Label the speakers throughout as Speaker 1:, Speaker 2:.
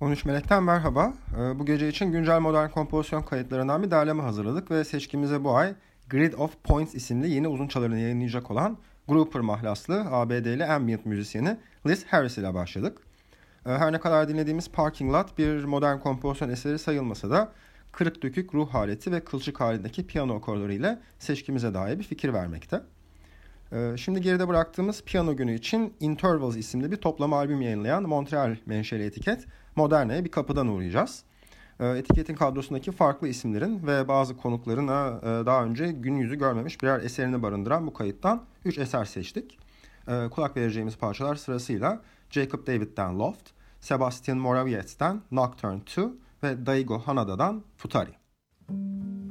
Speaker 1: Atılgan.13 Melek'ten merhaba. Ee, bu gece için güncel modern kompozisyon kayıtlarından bir derleme hazırladık ve seçkimize bu ay Grid of Points isimli yeni uzun çalarını yayınlayacak olan Grouper mahlaslı ABD'li ambient müzisyeni Liz Harris ile başladık. Ee, her ne kadar dinlediğimiz Parking Lot bir modern kompozisyon eseri sayılmasa da kırık dökük ruh haleti ve kılçık halindeki piyano akorları ile seçkimize dair bir fikir vermekte. Ee, şimdi geride bıraktığımız piyano günü için Intervals isimli bir toplam albüm yayınlayan Montreal menşeli etiket Moderna'ya bir kapıdan uğrayacağız. Ee, etiketin kadrosundaki farklı isimlerin ve bazı konukların e, daha önce gün yüzü görmemiş birer eserini barındıran bu kayıttan 3 eser seçtik. Ee, kulak vereceğimiz parçalar sırasıyla Jacob David'den Loft, Sebastian Morawiec'ten Nocturne 2 ve Daigo Hanada'dan Futari. Müzik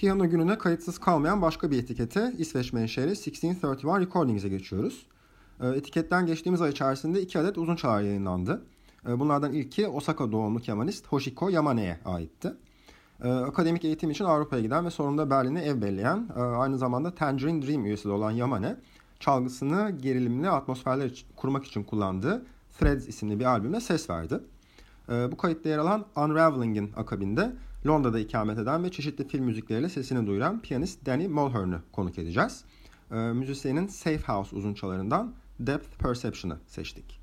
Speaker 1: Piyano gününe kayıtsız kalmayan başka bir etikete İsveç menşeli 1631 Recordings'e geçiyoruz. Ee, etiketten geçtiğimiz ay içerisinde iki adet uzun çalar yayınlandı. Ee, bunlardan ilki Osaka doğumlu kemanist Hoshiko Yamane'ye aitti. Ee, akademik eğitim için Avrupa'ya giden ve sonunda Berlin'e ev belleyen, e, aynı zamanda Tangerine Dream üyesi de olan Yamane, çalgısını gerilimli atmosferler kurmak için kullandığı Threads isimli bir albümle ses verdi. Bu kayıtta yer alan Unraveling'in akabinde Londra'da ikamet eden ve çeşitli film müzikleriyle sesini duyuran piyanist Danny Mulhern'ı konuk edeceğiz. Müzisyenin Safe House uzunçalarından Depth Perception'ı seçtik.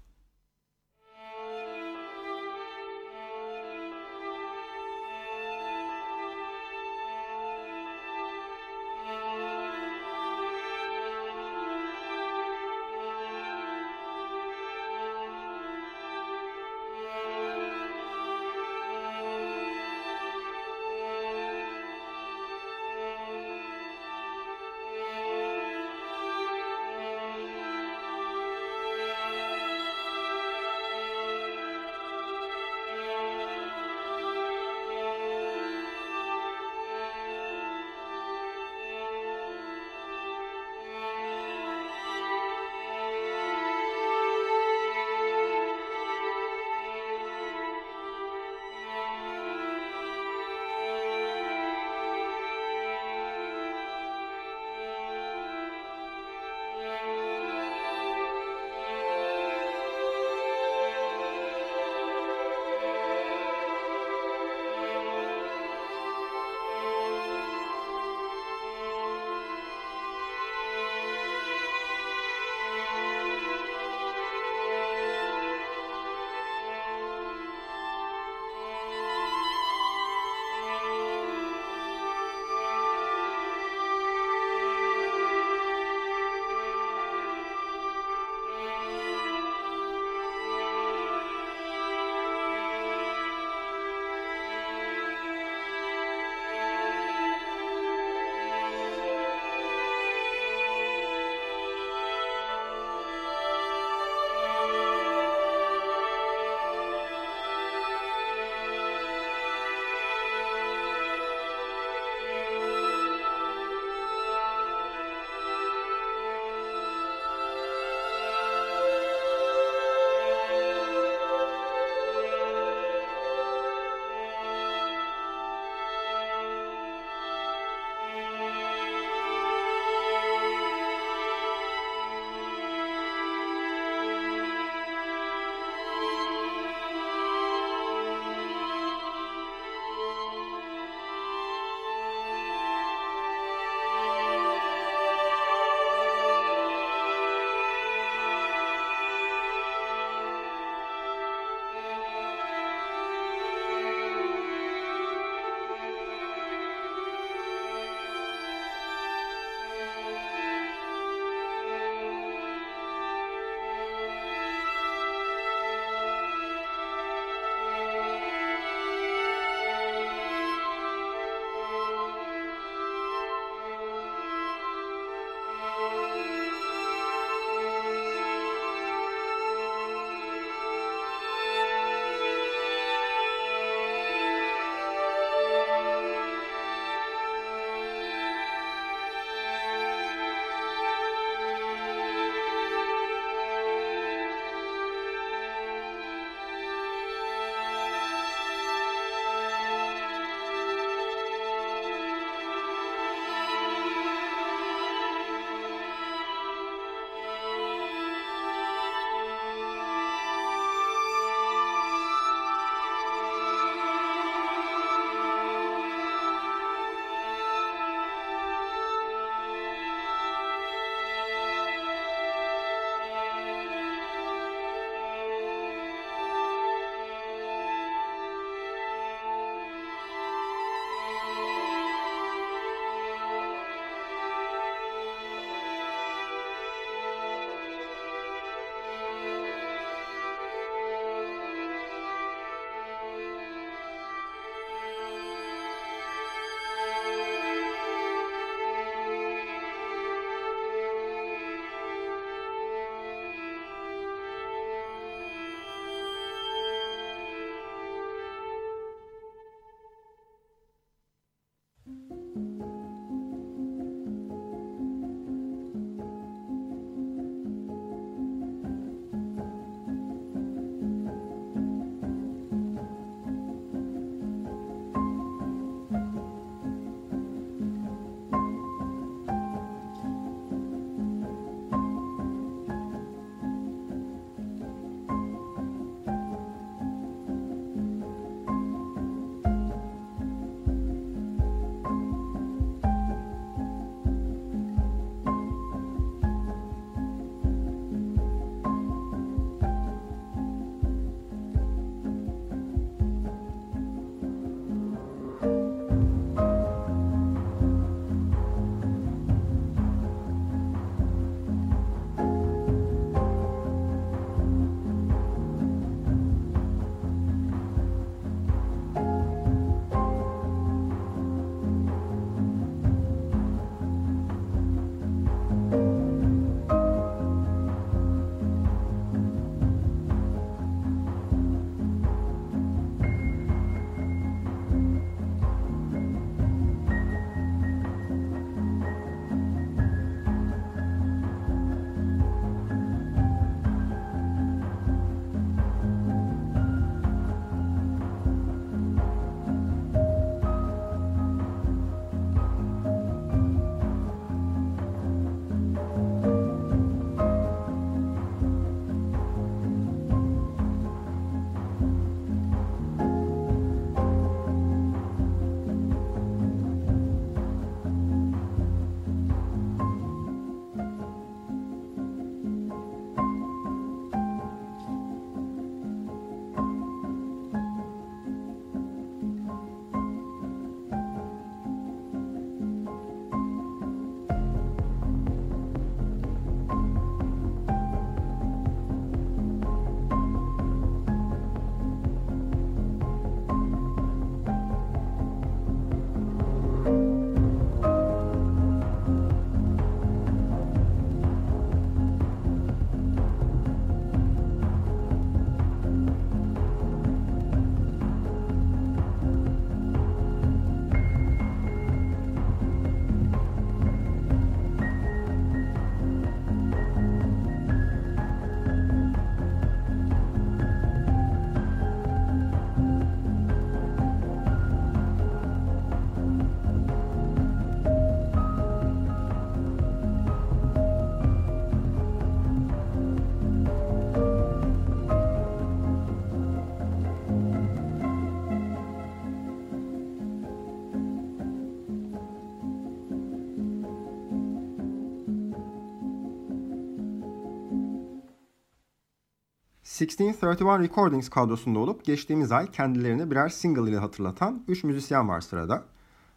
Speaker 1: 1631 Recordings kadrosunda olup geçtiğimiz ay kendilerini birer single ile hatırlatan 3 müzisyen var sırada.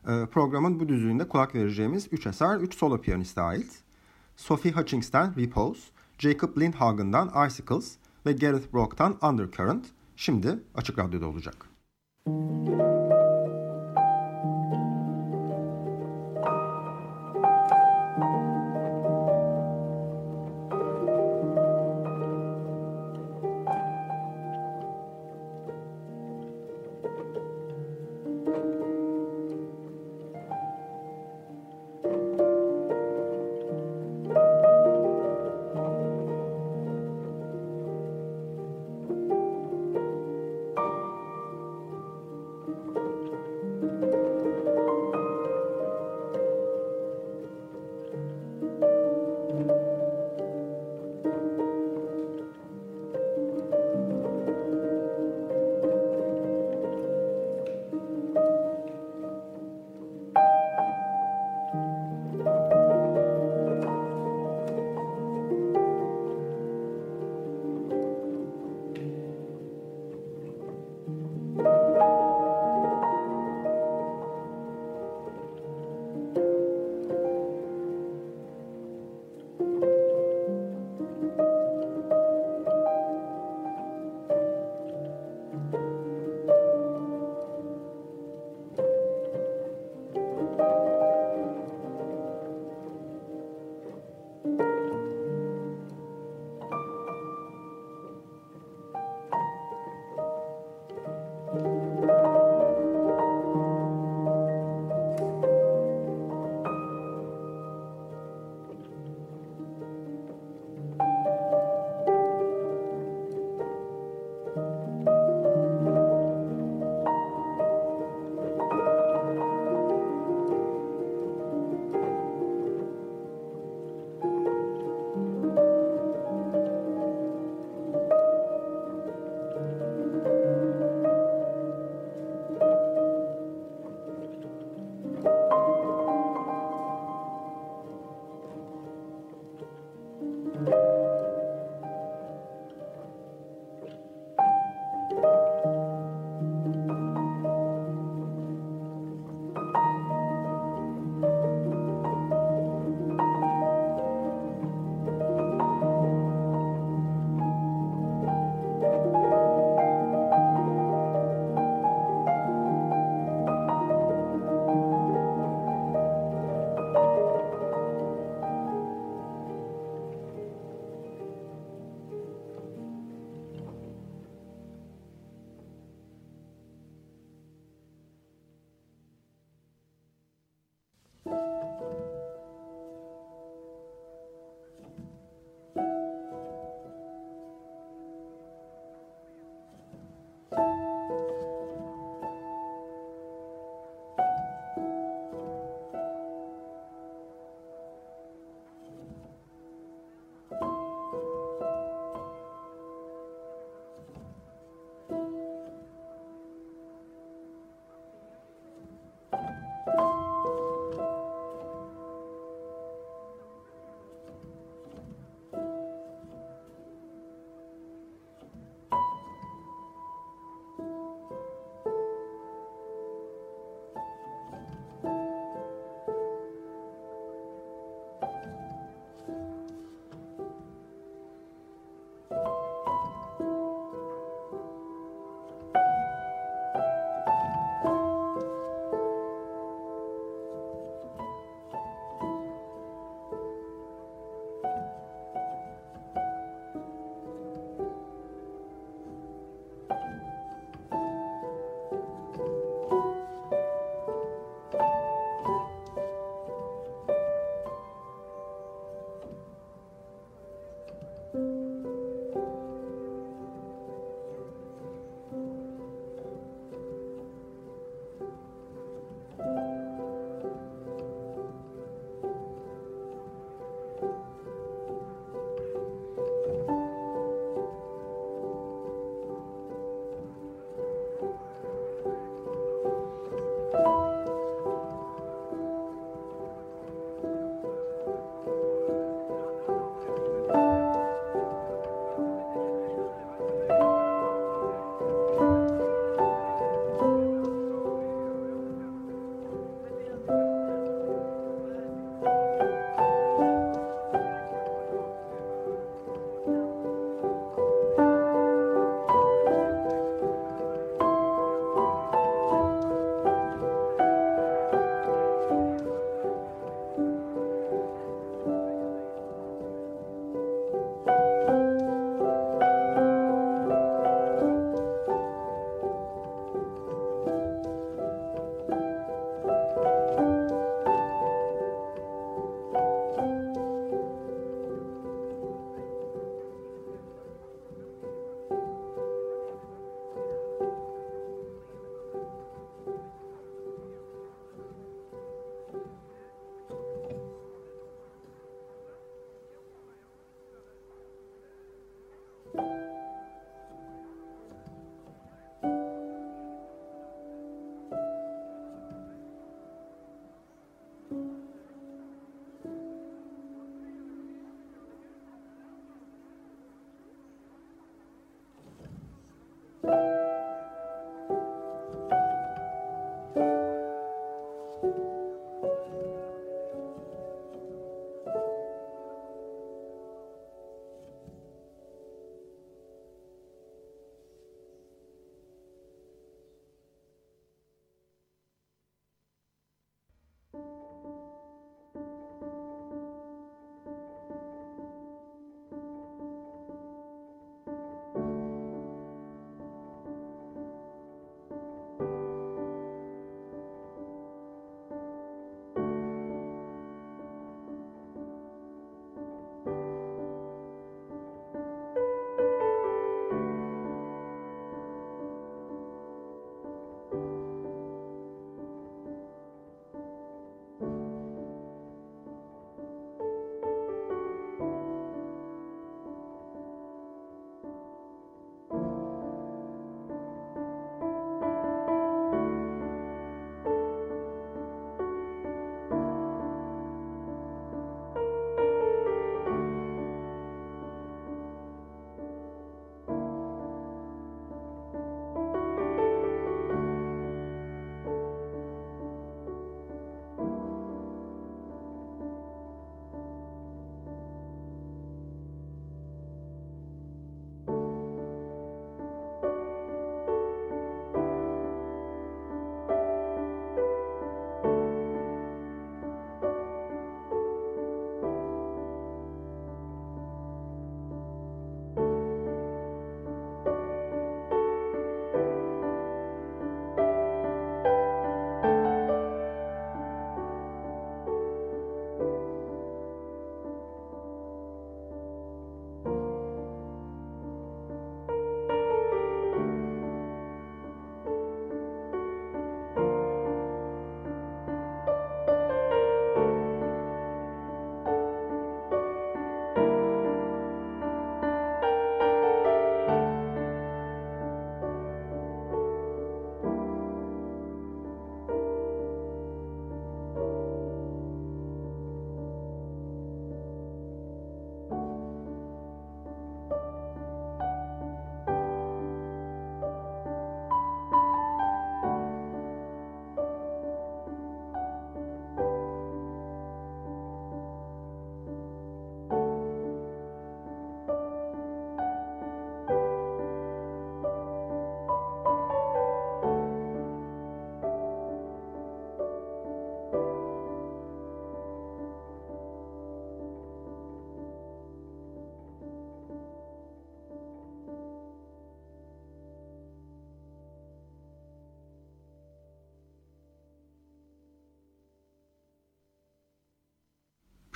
Speaker 1: Ee, programın bu düzlüğünde kulak vereceğimiz 3 eser 3 solo piyaniste ait. Sophie Hutchings'ten Repose, Jacob Lindhagen'dan Icicles ve Gareth Brock'tan Undercurrent şimdi Açık Radyo'da olacak. Müzik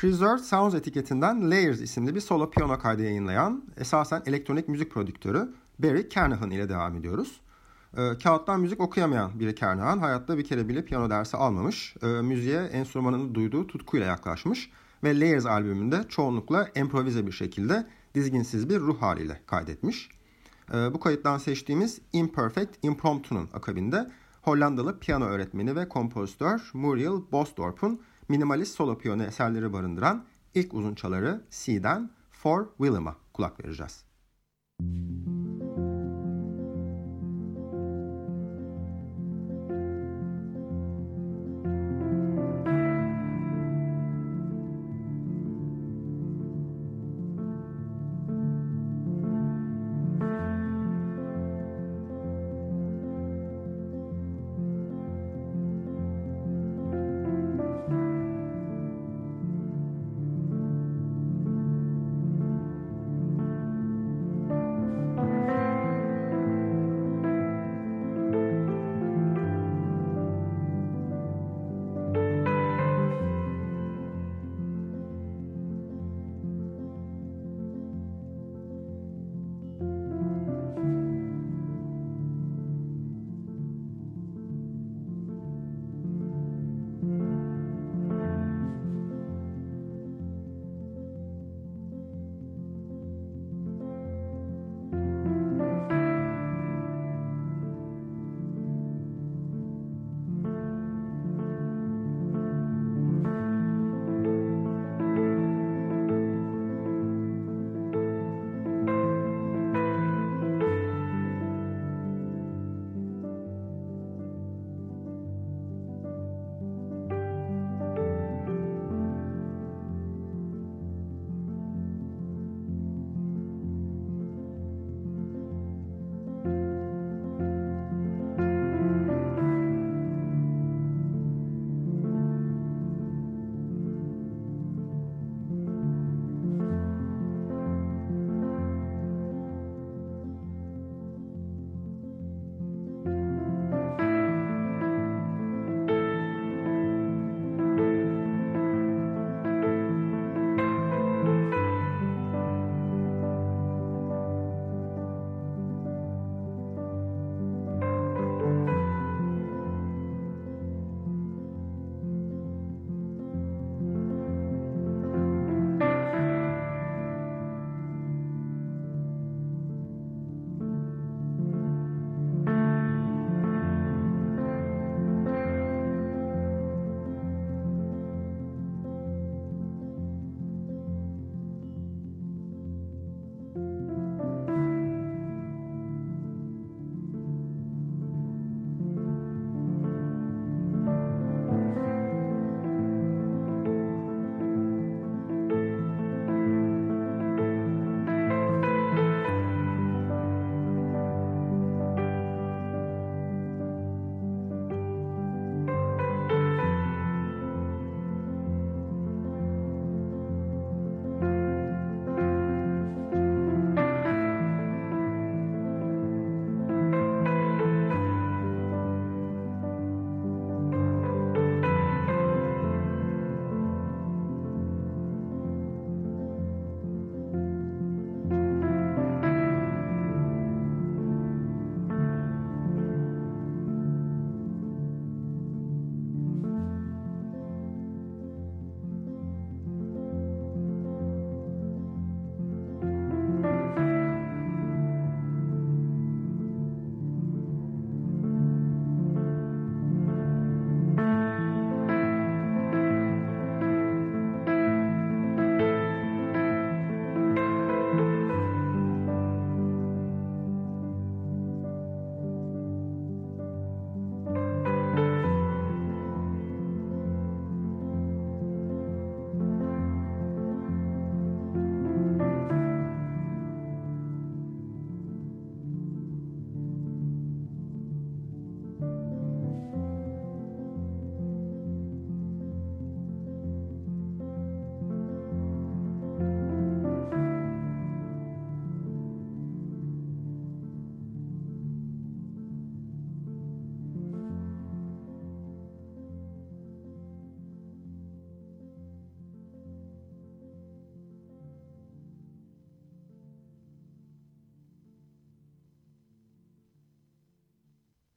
Speaker 1: Preserved Sounds etiketinden Layers isimli bir solo piyano kaydı yayınlayan esasen elektronik müzik prodüktörü Barry Kernahan ile devam ediyoruz. E, kağıttan müzik okuyamayan biri Kernahan hayatta bir kere bile piyano dersi almamış. E, müziğe enstrümanını duyduğu tutkuyla yaklaşmış ve Layers albümünde çoğunlukla improvize bir şekilde dizginsiz bir ruh haliyle kaydetmiş. E, bu kayıttan seçtiğimiz Imperfect Impromptu'nun akabinde Hollandalı piyano öğretmeni ve kompozitör Muriel Bosdorp'un minimalist solo piyano eserleri barındıran ilk uzunçaları C'den For Willem'a kulak vereceğiz. Müzik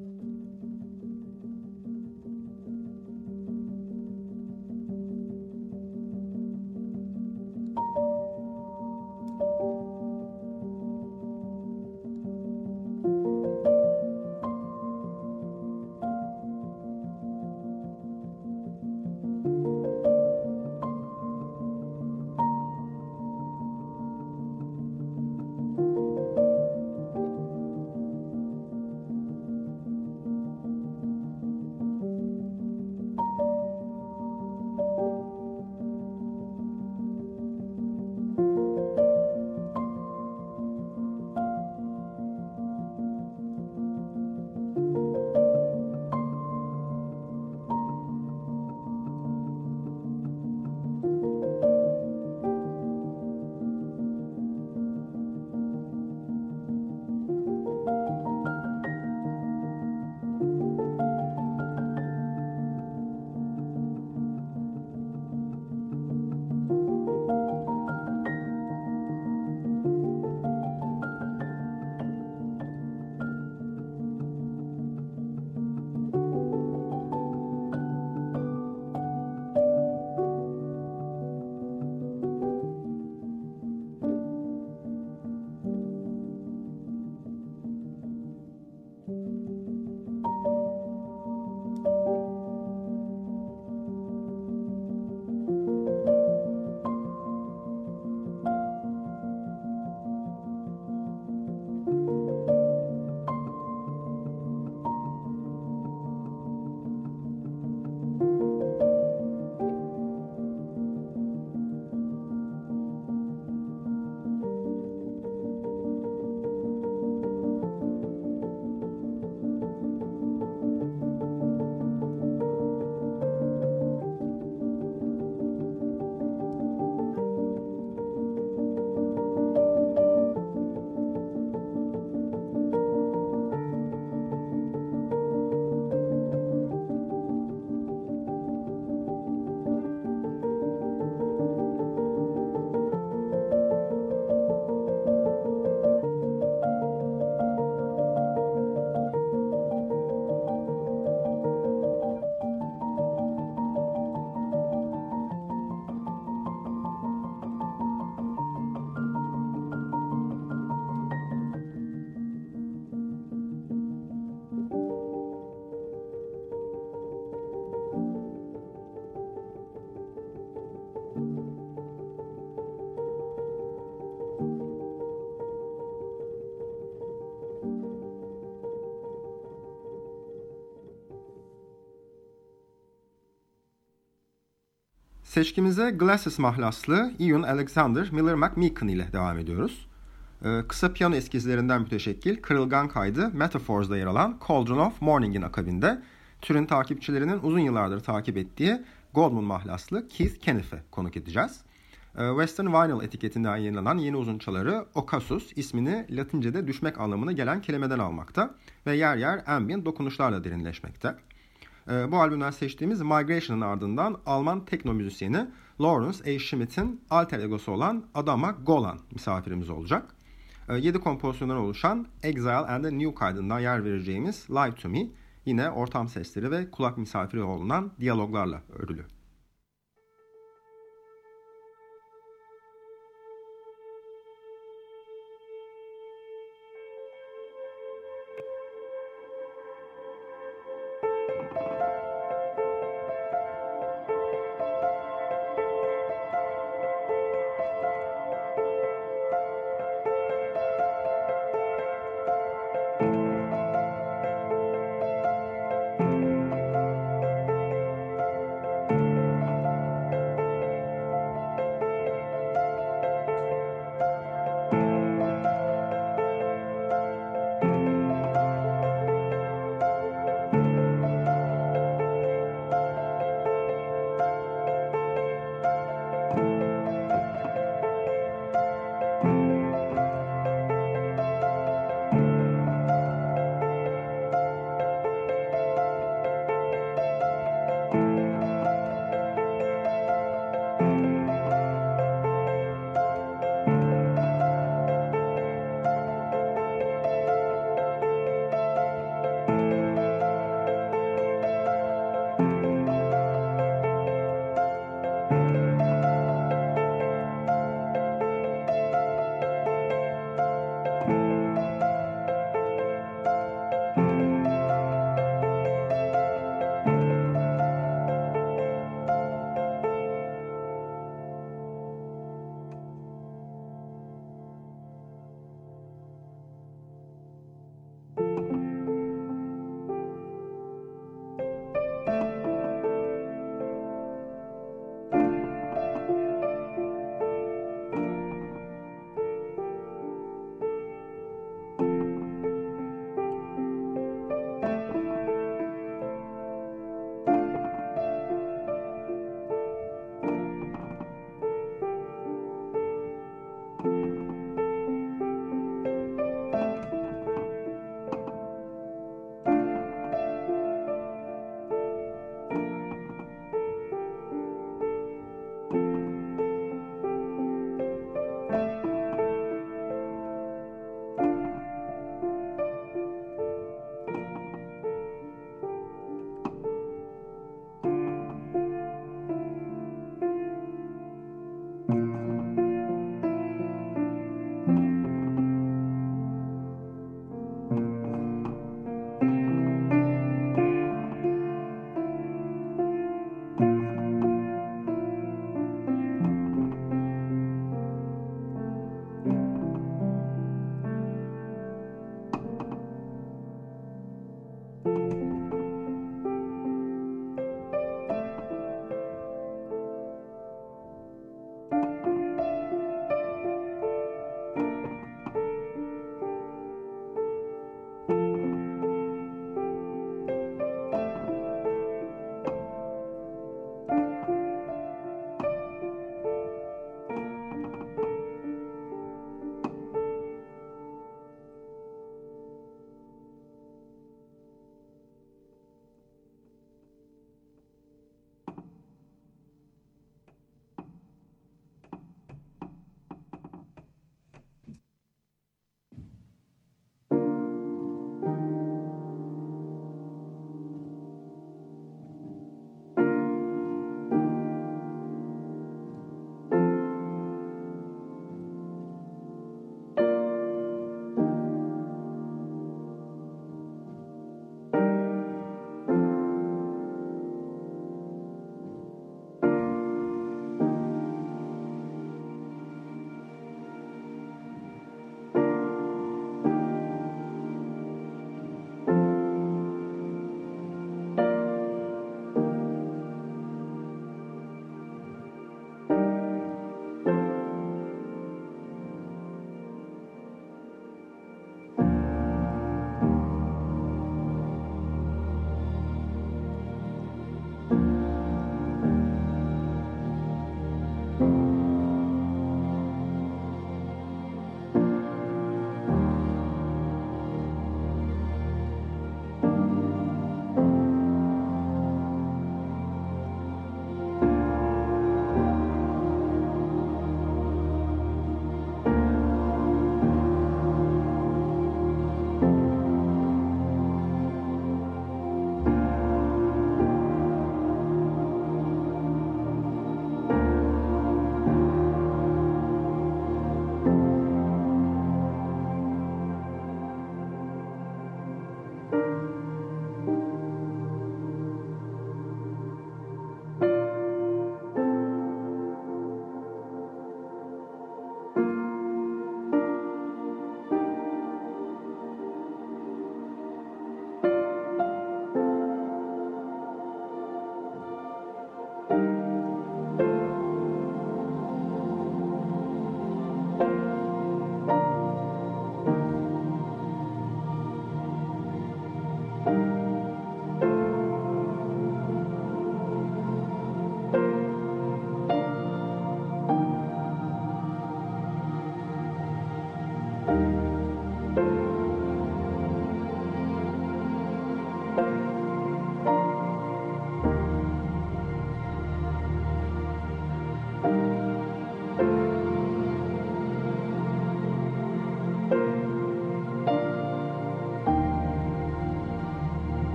Speaker 1: Mm-hmm. Seçkimize Glasses mahlaslı Ian Alexander Miller McMeekin ile devam ediyoruz. Ee, kısa piyano eskizlerinden müteşekkil kırılgan kaydı Metaphors'da yer alan Cauldron of Morning'in akabinde türün takipçilerinin uzun yıllardır takip ettiği Goldman mahlaslı Keith Kenneth'e konuk edeceğiz. Ee, Western Vinyl etiketinden yayınlanan yeni uzunçaları Okasus ismini Latince'de düşmek anlamına gelen kelimeden almakta ve yer yer ambient dokunuşlarla derinleşmekte. Ee, bu albümden seçtiğimiz Migration'ın ardından Alman tekno müzisyeni Lawrence A. Schmidt'in alter egosu olan Adama Golan misafirimiz olacak. 7 ee, kompozisyondan oluşan Exile and the New kaydından yer vereceğimiz Live to Me yine ortam sesleri ve kulak misafiri olunan diyaloglarla örülü.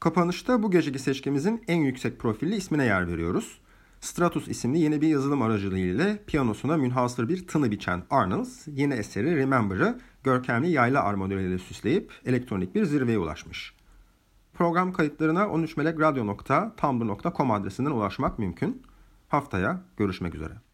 Speaker 1: Kapanışta bu geceki seçkimizin en yüksek profilli ismine yer veriyoruz. Stratus isimli yeni bir yazılım aracılığıyla piyanosuna münhasır bir tını biçen Arnolds, yeni eseri Remember'ı görkemli yayla armonileriyle süsleyip elektronik bir zirveye ulaşmış. Program kayıtlarına 13melekradyo.tumblr.com adresinden ulaşmak mümkün. Haftaya görüşmek üzere.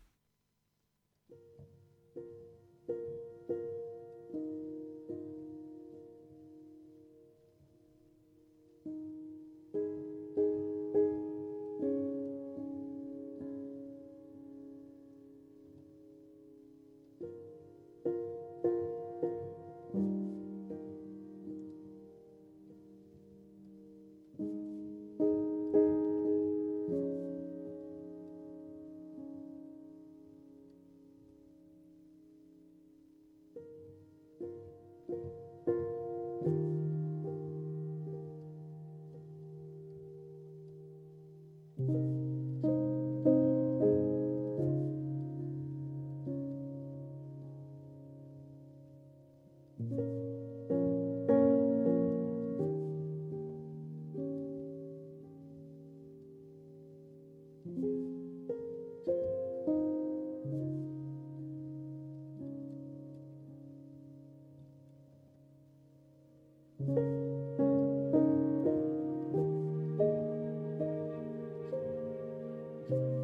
Speaker 1: you.